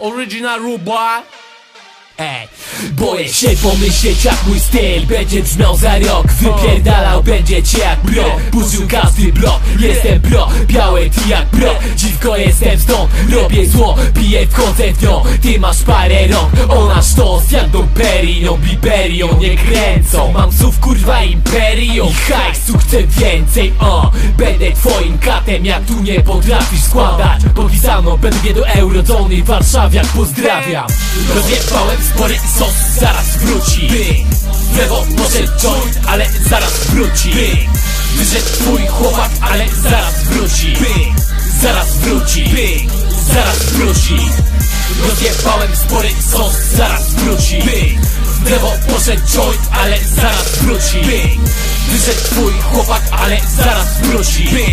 Original rude boy. Ej, eh, boję się pomyśleć jak mój styl będzie brzmiał za rok. Wypierdalał będziecie jak bro, burzył każdy blok. Jestem bro, białe ty jak bro. Dziwko jestem stąd, robię zło, piję wchodzę w nią. Ty masz parę rąk, ona sztos jak do Perignon Biberią nie kręcą, mam słów kurwa imperium. I hajsu chcę więcej, o Będę twoim katem. Jak tu nie potrafisz składać Podpisano, będę do eurozony. Warszawiak pozdrawiam. Rozjebałem spory sos, zaraz wróci By, w lewo może joint, ale zaraz wróci By, wyszedł twój chłopak, ale zaraz wróci By, zaraz wróci By, zaraz wróci Rozjebałem spory sos, zaraz wróci By, w lewo poszedł joint, ale zaraz wróci By, wyszedł twój chłopak, ale zaraz wróci By,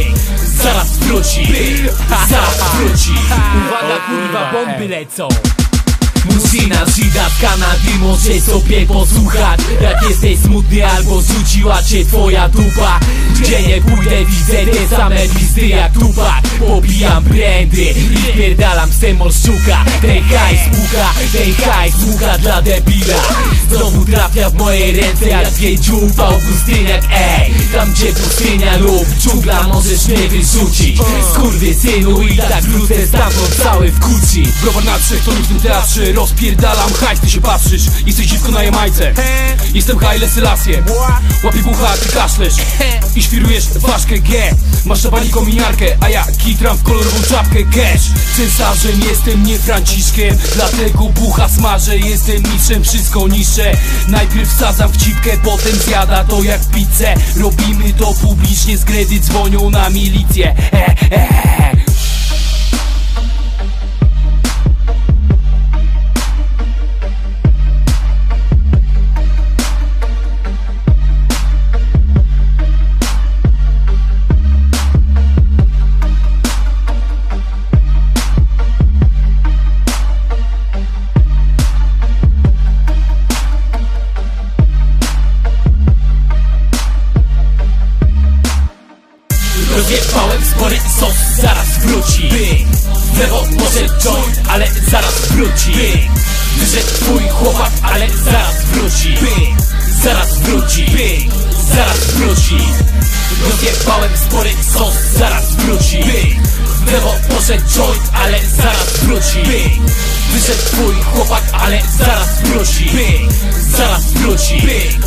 zaraz wróci By, zaraz wróci Uwaga kurwa, bomby lecą Musina Żida w Kanadzie może sobie posłuchać. Jak jesteś smutny albo rzuciła cię twoja dupa. Gdzie nie pójdę widzę te same listy jak tupak Popijam brandy i spierdalam semol szuka Ten hajs puka, ten hajs puka dla debila. Znowu trafia w moje ręce jak zwiedził w Augustyniak Ej, tam gdzie pustynia lub dżungla możesz mnie wyrzucić. Skurwy synu i tak wrócę stamtąd cały w kuci. Na trzech to w tym teatrze Rozpierdalam hajs, ty się patrzysz. Jesteś dziwko na Jamajce. Jestem Haile Selassie Łapię bucha, ty kaszlesz. I świrujesz ważkę G. Masz szabaniką miniarkę, a ja kitram w kolorową czapkę cash. Cesarzem jestem, nie Franciszkiem. Dlatego bucha smażę Jestem mistrzem, wszystko niższe. Najpierw wsadzam w cipkę, potem zjada to jak pizzę. Robimy to publicznie, z gredy dzwonią na milicję. E, e, e. Rozjebałem spory sos, zaraz wróci. By, w lewo może joint, ale zaraz wróci. By, wyszedł twój chłopak, ale zaraz wróci. By, zaraz wróci. By, zaraz wróci. Rozjebałem spory sos, zaraz wróci. By, w lewo może joint, ale zaraz wróci. By, wyszedł twój chłopak, ale zaraz wróci. By, zaraz wróci. By,